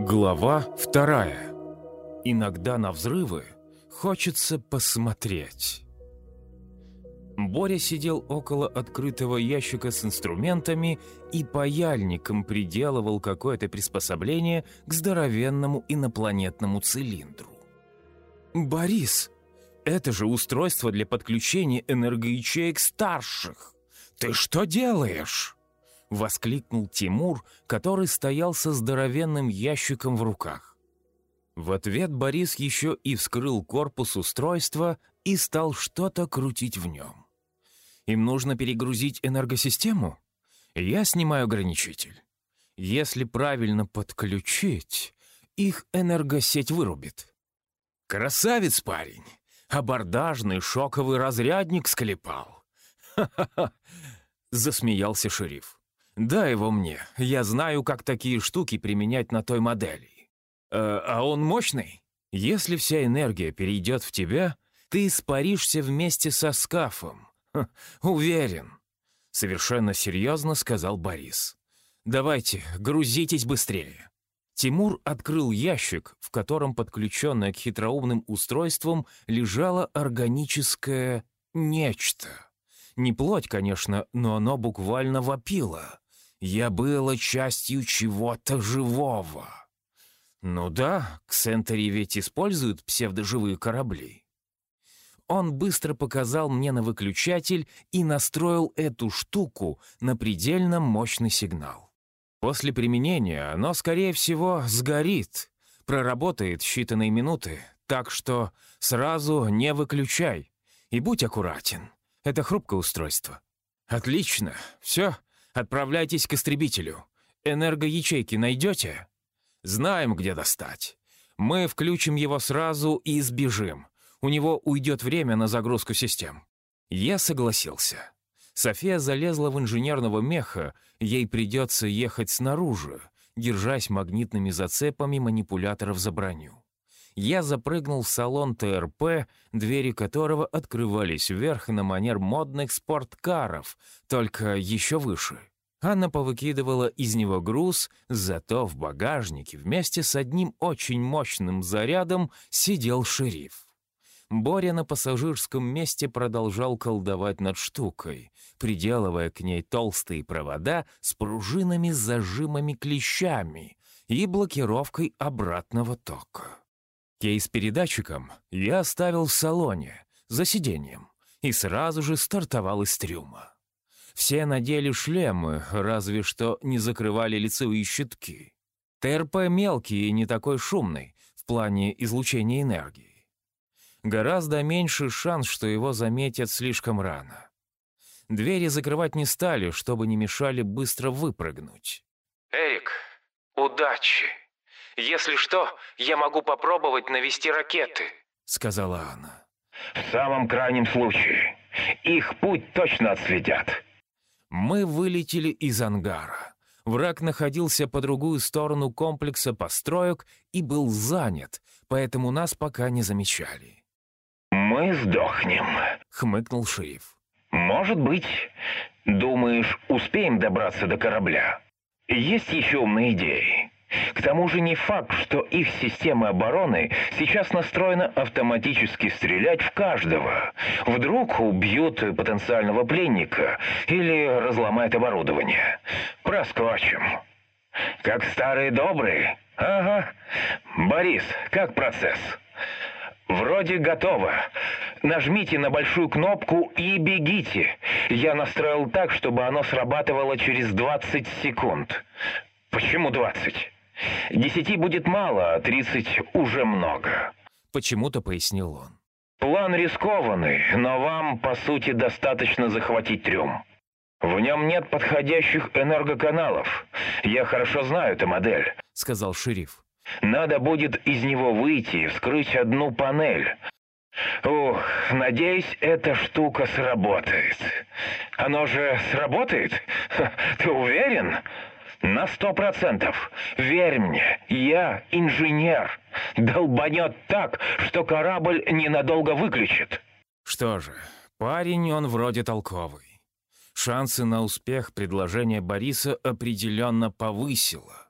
Глава вторая. Иногда на взрывы хочется посмотреть. Боря сидел около открытого ящика с инструментами и паяльником приделывал какое-то приспособление к здоровенному инопланетному цилиндру. «Борис, это же устройство для подключения энергоячеек старших! Ты что делаешь?» — воскликнул Тимур, который стоял со здоровенным ящиком в руках. В ответ Борис еще и вскрыл корпус устройства и стал что-то крутить в нем. Им нужно перегрузить энергосистему? Я снимаю ограничитель. Если правильно подключить, их энергосеть вырубит. Красавец парень! Абордажный шоковый разрядник склепал. Ха-ха-ха! Засмеялся шериф. «Дай его мне. Я знаю, как такие штуки применять на той модели. Э, а он мощный? Если вся энергия перейдет в тебя, ты испаришься вместе со скафом. Ха, уверен». Совершенно серьезно сказал Борис. «Давайте, грузитесь быстрее». Тимур открыл ящик, в котором, подключенное к хитроумным устройствам, лежало органическое нечто. Не плоть, конечно, но оно буквально вопило. Я было частью чего-то живого. Ну да, Ксентери ведь используют псевдоживые корабли. Он быстро показал мне на выключатель и настроил эту штуку на предельно мощный сигнал. После применения оно, скорее всего, сгорит, проработает считанные минуты, так что сразу не выключай и будь аккуратен. Это хрупкое устройство. Отлично, все, Отправляйтесь к истребителю. Энергоячейки найдете? Знаем, где достать. Мы включим его сразу и сбежим. У него уйдет время на загрузку систем». Я согласился. София залезла в инженерного меха, ей придется ехать снаружи, держась магнитными зацепами манипуляторов за броню. Я запрыгнул в салон ТРП, двери которого открывались вверх на манер модных спорткаров, только еще выше. Анна повыкидывала из него груз, зато в багажнике вместе с одним очень мощным зарядом сидел шериф. Боря на пассажирском месте продолжал колдовать над штукой, приделывая к ней толстые провода с пружинами с зажимами-клещами и блокировкой обратного тока. Кейс передатчиком я оставил в салоне, за сиденьем, и сразу же стартовал из трюма. Все надели шлемы, разве что не закрывали лицевые щитки. ТРП мелкий и не такой шумный в плане излучения энергии. Гораздо меньше шанс, что его заметят слишком рано. Двери закрывать не стали, чтобы не мешали быстро выпрыгнуть. «Эрик, удачи!» Если что, я могу попробовать навести ракеты», — сказала она. «В самом крайнем случае. Их путь точно отследят». Мы вылетели из ангара. Враг находился по другую сторону комплекса построек и был занят, поэтому нас пока не замечали. «Мы сдохнем», — хмыкнул шериф. «Может быть. Думаешь, успеем добраться до корабля? Есть еще умные идеи?» К тому же не факт, что их система обороны сейчас настроена автоматически стрелять в каждого. Вдруг убьют потенциального пленника или разломают оборудование. Проскочим. Как старые добрые. Ага. Борис, как процесс? Вроде готово. Нажмите на большую кнопку и бегите. Я настроил так, чтобы оно срабатывало через 20 секунд. Почему 20? Десяти будет мало, а тридцать уже много. Почему-то пояснил он. План рискованный, но вам, по сути, достаточно захватить трюм. В нем нет подходящих энергоканалов. Я хорошо знаю эту модель», — сказал шериф. «Надо будет из него выйти и вскрыть одну панель. Ух, надеюсь, эта штука сработает. Оно же сработает? Ты уверен?» На сто процентов. Верь мне, я инженер. Долбанет так, что корабль ненадолго выключит. Что же, парень он вроде толковый. Шансы на успех предложения Бориса определенно повысило.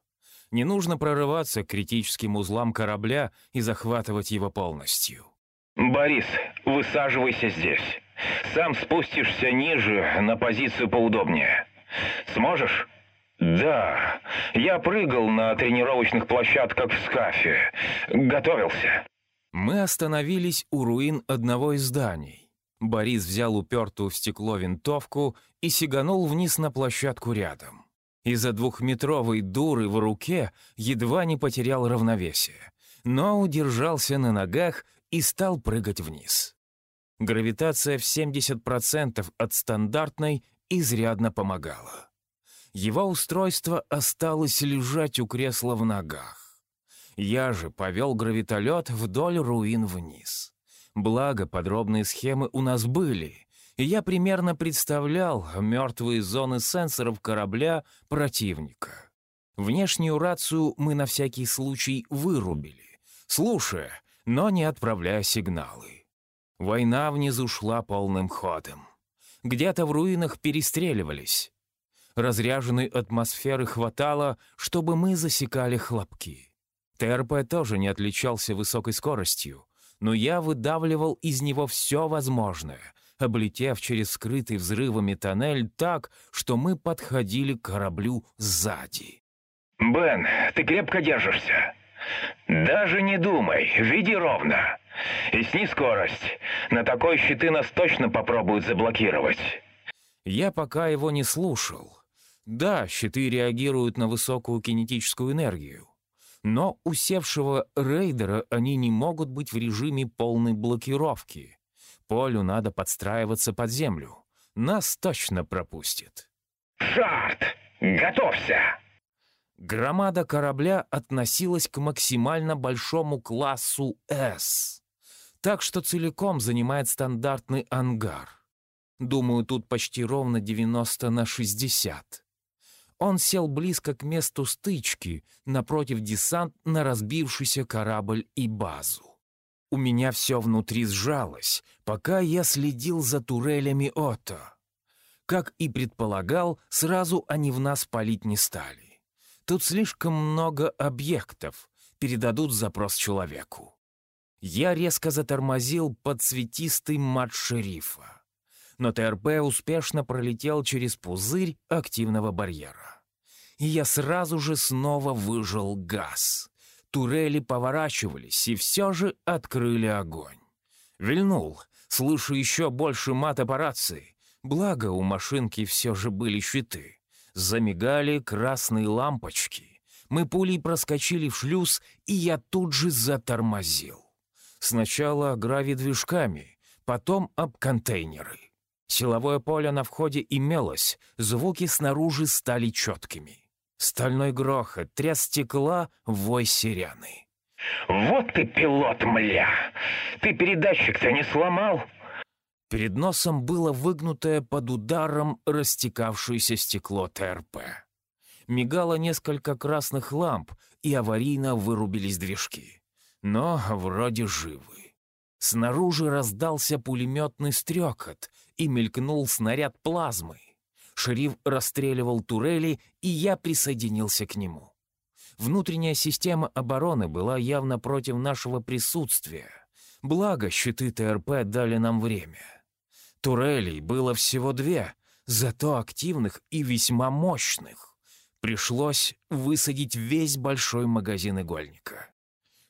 Не нужно прорываться к критическим узлам корабля и захватывать его полностью. «Борис, высаживайся здесь. Сам спустишься ниже, на позицию поудобнее. Сможешь?» «Да, я прыгал на тренировочных площадках в Скафе. Готовился». Мы остановились у руин одного из зданий. Борис взял упертую в стекло винтовку и сиганул вниз на площадку рядом. Из-за двухметровой дуры в руке едва не потерял равновесие, но удержался на ногах и стал прыгать вниз. Гравитация в 70% от стандартной изрядно помогала его устройство осталось лежать у кресла в ногах. Я же повел гравитолет вдоль руин вниз. Благо, подробные схемы у нас были, и я примерно представлял мертвые зоны сенсоров корабля противника. Внешнюю рацию мы на всякий случай вырубили, слушая, но не отправляя сигналы. Война внизу шла полным ходом. Где-то в руинах перестреливались, Разряженной атмосферы хватало, чтобы мы засекали хлопки. ТРП тоже не отличался высокой скоростью, но я выдавливал из него все возможное, облетев через скрытый взрывами тоннель так, что мы подходили к кораблю сзади. «Бен, ты крепко держишься. Даже не думай, веди ровно. И сни скорость. На такой щиты нас точно попробуют заблокировать». Я пока его не слушал. Да, щиты реагируют на высокую кинетическую энергию, но у севшего рейдера они не могут быть в режиме полной блокировки. Полю надо подстраиваться под землю. Нас точно пропустит. «Шарт! Готовься!» Громада корабля относилась к максимально большому классу «С», так что целиком занимает стандартный ангар. Думаю, тут почти ровно 90 на 60. Он сел близко к месту стычки, напротив десант на разбившийся корабль и базу. У меня все внутри сжалось, пока я следил за турелями Отто. Как и предполагал, сразу они в нас палить не стали. Тут слишком много объектов, передадут запрос человеку. Я резко затормозил под цветистый мат шерифа но ТРП успешно пролетел через пузырь активного барьера. И я сразу же снова выжил газ. Турели поворачивались и все же открыли огонь. Вильнул, слышу еще больше мат операции. Благо, у машинки все же были щиты. Замигали красные лампочки. Мы пулей проскочили в шлюз, и я тут же затормозил. Сначала грави-движками, потом об контейнеры. Силовое поле на входе имелось, звуки снаружи стали четкими. Стальной грохот, тряс стекла, вой сирены. «Вот ты пилот, мля! Ты передатчик-то не сломал?» Перед носом было выгнутое под ударом растекавшееся стекло ТРП. Мигало несколько красных ламп, и аварийно вырубились движки. Но вроде живы. Снаружи раздался пулеметный стрекот, и мелькнул снаряд плазмы. Шериф расстреливал турели, и я присоединился к нему. Внутренняя система обороны была явно против нашего присутствия. Благо, щиты ТРП дали нам время. Турелей было всего две, зато активных и весьма мощных. Пришлось высадить весь большой магазин игольника.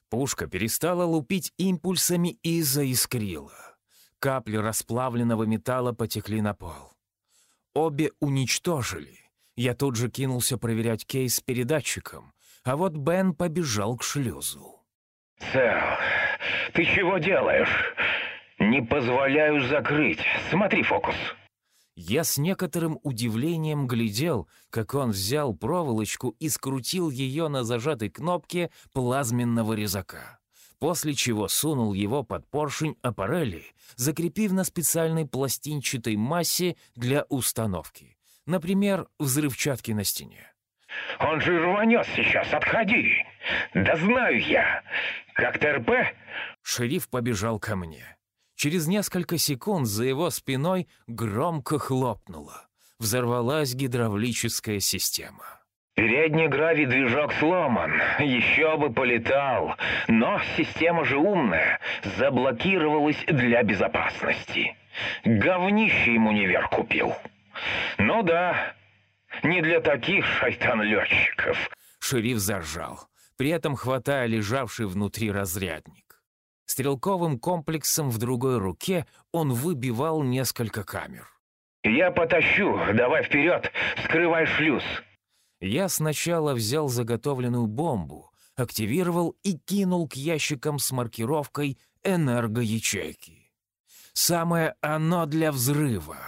Пушка перестала лупить импульсами и заискрила. Капли расплавленного металла потекли на пол. Обе уничтожили. Я тут же кинулся проверять кейс с передатчиком, а вот Бен побежал к шлюзу. «Сэл, ты чего делаешь? Не позволяю закрыть. Смотри фокус». Я с некоторым удивлением глядел, как он взял проволочку и скрутил ее на зажатой кнопке плазменного резака после чего сунул его под поршень аппарели, закрепив на специальной пластинчатой массе для установки, например, взрывчатки на стене. «Он же рванет сейчас, отходи! Да знаю я! Как ТРП?» Шериф побежал ко мне. Через несколько секунд за его спиной громко хлопнуло. Взорвалась гидравлическая система. Передний гравий-движок сломан, еще бы полетал, но система же умная, заблокировалась для безопасности. Говнище ему невер купил. Ну да, не для таких шайтан-летчиков. Шериф заржал, при этом хватая лежавший внутри разрядник. Стрелковым комплексом в другой руке он выбивал несколько камер. «Я потащу, давай вперед, вскрывай шлюз!» Я сначала взял заготовленную бомбу, активировал и кинул к ящикам с маркировкой энергоячейки. Самое оно для взрыва.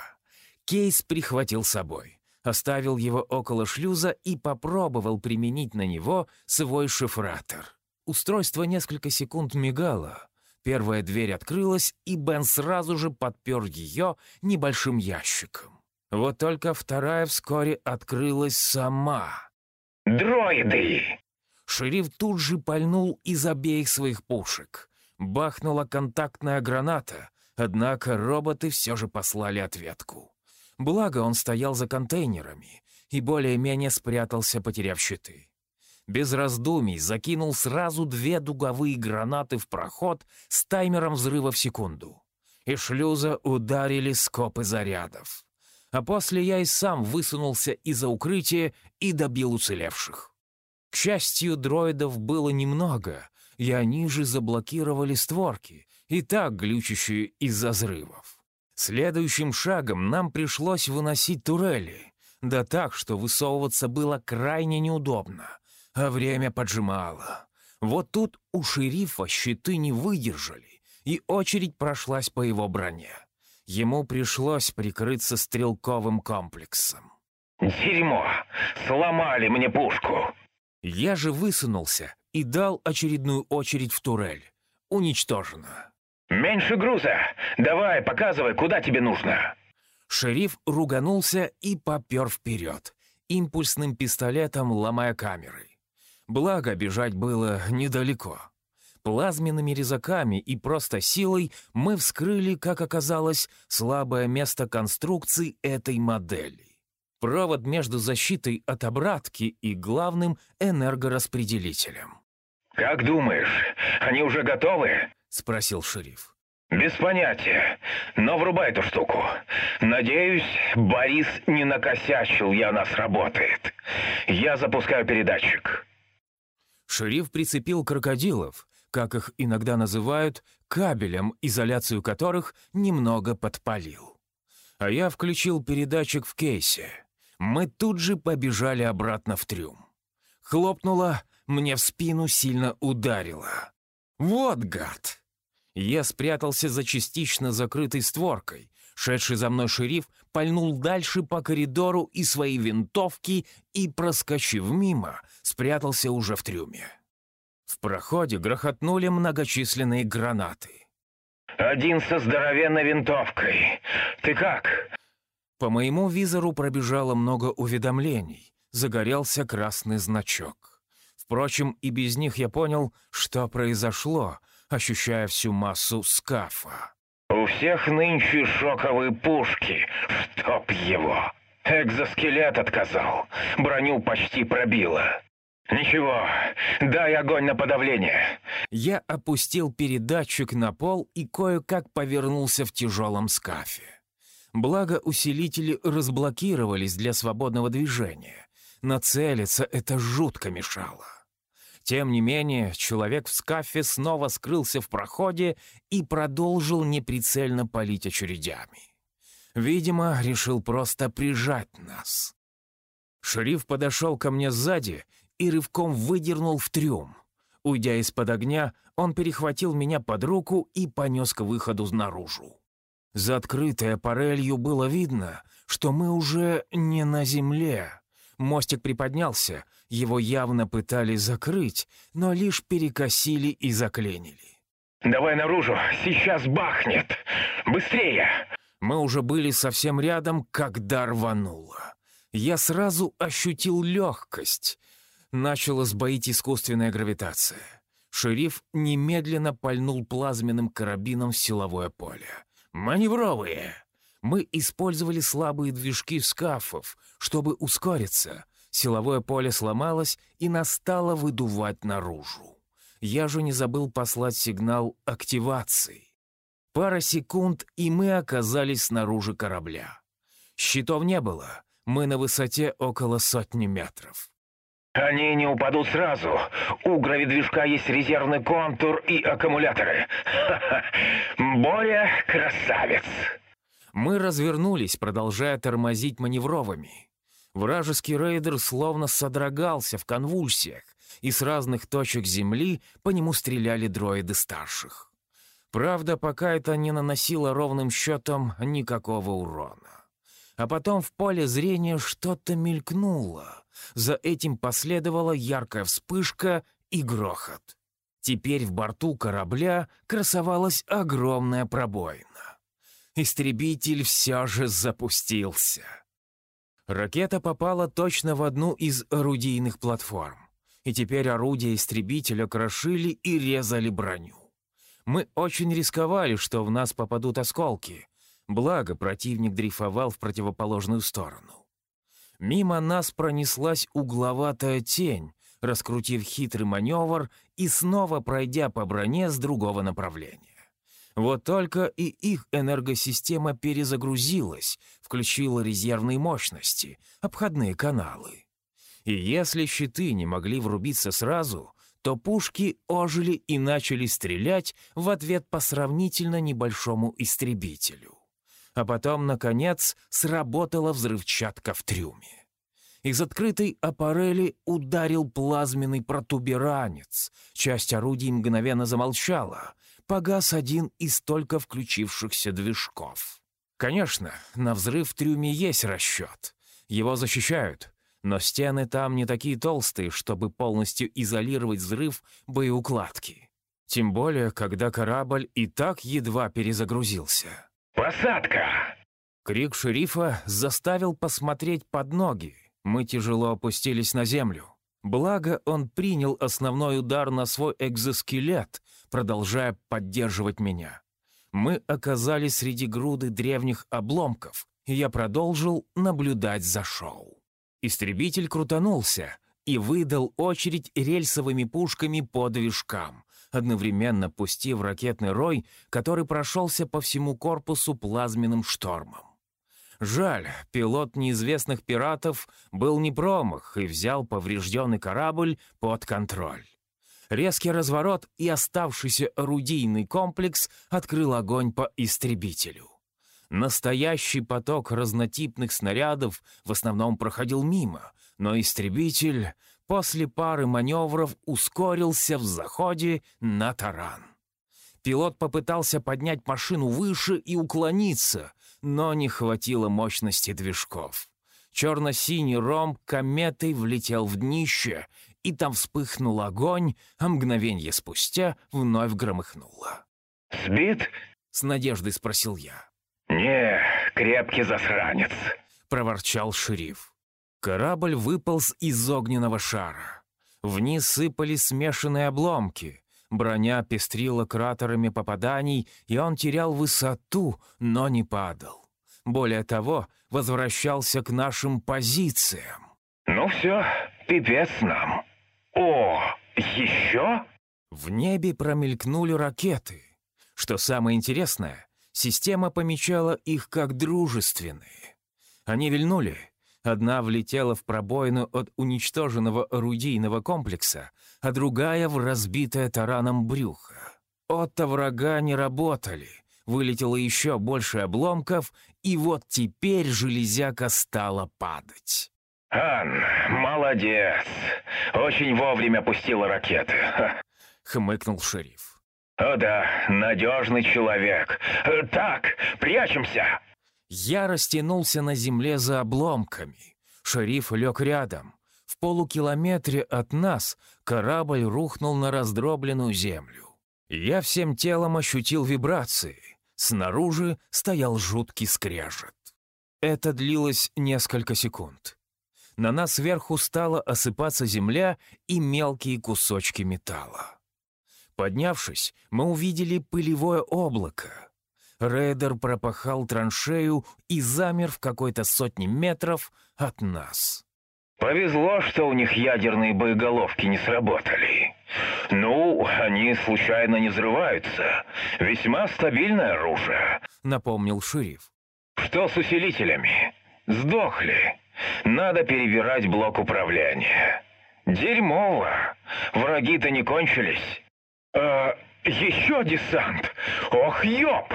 Кейс прихватил с собой, оставил его около шлюза и попробовал применить на него свой шифратор. Устройство несколько секунд мигало. Первая дверь открылась, и Бен сразу же подпер ее небольшим ящиком. Вот только вторая вскоре открылась сама. «Дроиды!» Шериф тут же пальнул из обеих своих пушек. Бахнула контактная граната, однако роботы все же послали ответку. Благо он стоял за контейнерами и более-менее спрятался, потеряв щиты. Без раздумий закинул сразу две дуговые гранаты в проход с таймером взрыва в секунду. И шлюза ударили скопы зарядов а после я и сам высунулся из-за укрытия и добил уцелевших. К счастью, дроидов было немного, и они же заблокировали створки, и так глючащие из-за взрывов. Следующим шагом нам пришлось выносить турели, да так, что высовываться было крайне неудобно, а время поджимало. Вот тут у шерифа щиты не выдержали, и очередь прошлась по его броне ему пришлось прикрыться стрелковым комплексом. «Дерьмо! Сломали мне пушку!» Я же высунулся и дал очередную очередь в турель. Уничтожено. «Меньше груза! Давай, показывай, куда тебе нужно!» Шериф руганулся и попер вперед, импульсным пистолетом ломая камеры. Благо, бежать было недалеко. Плазменными резаками и просто силой мы вскрыли, как оказалось, слабое место конструкции этой модели. Провод между защитой от обратки и главным энергораспределителем. «Как думаешь, они уже готовы?» — спросил шериф. «Без понятия, но врубай эту штуку. Надеюсь, Борис не накосячил, я нас работает. Я запускаю передатчик». Шериф прицепил крокодилов, как их иногда называют, кабелем, изоляцию которых немного подпалил. А я включил передатчик в кейсе. Мы тут же побежали обратно в трюм. Хлопнуло, мне в спину сильно ударило. Вот гад! Я спрятался за частично закрытой створкой. Шедший за мной шериф пальнул дальше по коридору и свои винтовки и, проскочив мимо, спрятался уже в трюме. В проходе грохотнули многочисленные гранаты. «Один со здоровенной винтовкой. Ты как?» По моему визору пробежало много уведомлений. Загорелся красный значок. Впрочем, и без них я понял, что произошло, ощущая всю массу скафа. «У всех нынче шоковые пушки, чтоб его!» Экзоскелет отказал, броню почти пробило. «Ничего, дай огонь на подавление!» Я опустил передатчик на пол и кое-как повернулся в тяжелом скафе. Благо, усилители разблокировались для свободного движения. Нацелиться это жутко мешало. Тем не менее, человек в скафе снова скрылся в проходе и продолжил неприцельно палить очередями. Видимо, решил просто прижать нас. Шериф подошел ко мне сзади и рывком выдернул в трюм. Уйдя из-под огня, он перехватил меня под руку и понес к выходу наружу. За открытой аппарелью было видно, что мы уже не на земле. Мостик приподнялся, его явно пытались закрыть, но лишь перекосили и заклинили. «Давай наружу, сейчас бахнет! Быстрее!» Мы уже были совсем рядом, когда рвануло. Я сразу ощутил легкость — начала сбоить искусственная гравитация. Шериф немедленно пальнул плазменным карабином в силовое поле. «Маневровые!» Мы использовали слабые движки скафов, чтобы ускориться. Силовое поле сломалось и настало выдувать наружу. Я же не забыл послать сигнал активации. Пара секунд, и мы оказались снаружи корабля. Щитов не было, мы на высоте около сотни метров. Они не упадут сразу. У гравидвижка есть резервный контур и аккумуляторы. Боря — красавец. Мы развернулись, продолжая тормозить маневровыми. Вражеский рейдер словно содрогался в конвульсиях, и с разных точек Земли по нему стреляли дроиды старших. Правда, пока это не наносило ровным счетом никакого урона. А потом в поле зрения что-то мелькнуло. За этим последовала яркая вспышка и грохот. Теперь в борту корабля красовалась огромная пробоина. Истребитель все же запустился. Ракета попала точно в одну из орудийных платформ. И теперь орудия истребителя крошили и резали броню. Мы очень рисковали, что в нас попадут осколки. Благо, противник дрейфовал в противоположную сторону. Мимо нас пронеслась угловатая тень, раскрутив хитрый маневр и снова пройдя по броне с другого направления. Вот только и их энергосистема перезагрузилась, включила резервные мощности, обходные каналы. И если щиты не могли врубиться сразу, то пушки ожили и начали стрелять в ответ по сравнительно небольшому истребителю. А потом, наконец, сработала взрывчатка в трюме. Из открытой аппарели ударил плазменный протуберанец. Часть орудий мгновенно замолчала. Погас один из только включившихся движков. Конечно, на взрыв в трюме есть расчет. Его защищают, но стены там не такие толстые, чтобы полностью изолировать взрыв боеукладки. Тем более, когда корабль и так едва перезагрузился. «Посадка!» Крик шерифа заставил посмотреть под ноги. Мы тяжело опустились на землю. Благо, он принял основной удар на свой экзоскелет, продолжая поддерживать меня. Мы оказались среди груды древних обломков, и я продолжил наблюдать за шоу. Истребитель крутанулся и выдал очередь рельсовыми пушками по движкам, одновременно пустив ракетный рой, который прошелся по всему корпусу плазменным штормом. Жаль, пилот неизвестных пиратов был не промах и взял поврежденный корабль под контроль. Резкий разворот и оставшийся орудийный комплекс открыл огонь по истребителю. Настоящий поток разнотипных снарядов в основном проходил мимо, но истребитель после пары маневров ускорился в заходе на таран. Пилот попытался поднять машину выше и уклониться, но не хватило мощности движков. Черно-синий ромб кометой влетел в днище, и там вспыхнул огонь, а мгновенье спустя вновь громыхнуло. «Сбит?» — с надеждой спросил я. «Не, крепкий засранец», — проворчал шериф. Корабль выполз из огненного шара. Вниз сыпались смешанные обломки. Броня пестрила кратерами попаданий, и он терял высоту, но не падал. Более того, возвращался к нашим позициям. «Ну все, пипец нам. О, еще?» В небе промелькнули ракеты. Что самое интересное, Система помечала их как дружественные. Они вильнули. Одна влетела в пробоину от уничтоженного орудийного комплекса, а другая — в разбитое тараном брюхо. Отто врага не работали. Вылетело еще больше обломков, и вот теперь железяка стала падать. «Ан, молодец! Очень вовремя пустила ракеты!» — хмыкнул шериф. «О да, надежный человек. Э, так, прячемся!» Я растянулся на земле за обломками. Шериф лег рядом. В полукилометре от нас корабль рухнул на раздробленную землю. Я всем телом ощутил вибрации. Снаружи стоял жуткий скрежет. Это длилось несколько секунд. На нас сверху стала осыпаться земля и мелкие кусочки металла. Поднявшись, мы увидели пылевое облако. Рейдер пропахал траншею и замер в какой-то сотне метров от нас. Повезло, что у них ядерные боеголовки не сработали. Ну, они случайно не взрываются. Весьма стабильное оружие, напомнил шериф. Что с усилителями? Сдохли. Надо перебирать блок управления. Дерьмово. Враги-то не кончились. А, еще десант. Ох, ёб!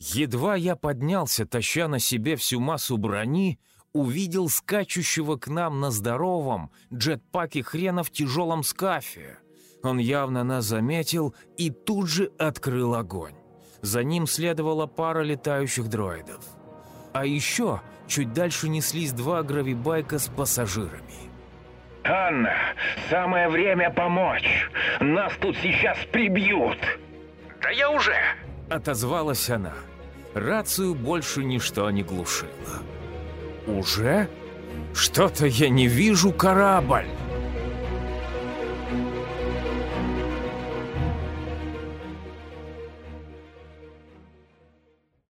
Едва я поднялся, таща на себе всю массу брони, увидел скачущего к нам на здоровом джетпаке хрена в тяжелом скафе. Он явно нас заметил и тут же открыл огонь. За ним следовала пара летающих дроидов. А еще чуть дальше неслись два гравибайка с пассажирами. «Анна, самое время помочь! Нас тут сейчас прибьют!» «Да я уже!» — отозвалась она. Рацию больше ничто не глушило. «Уже? Что-то я не вижу корабль!»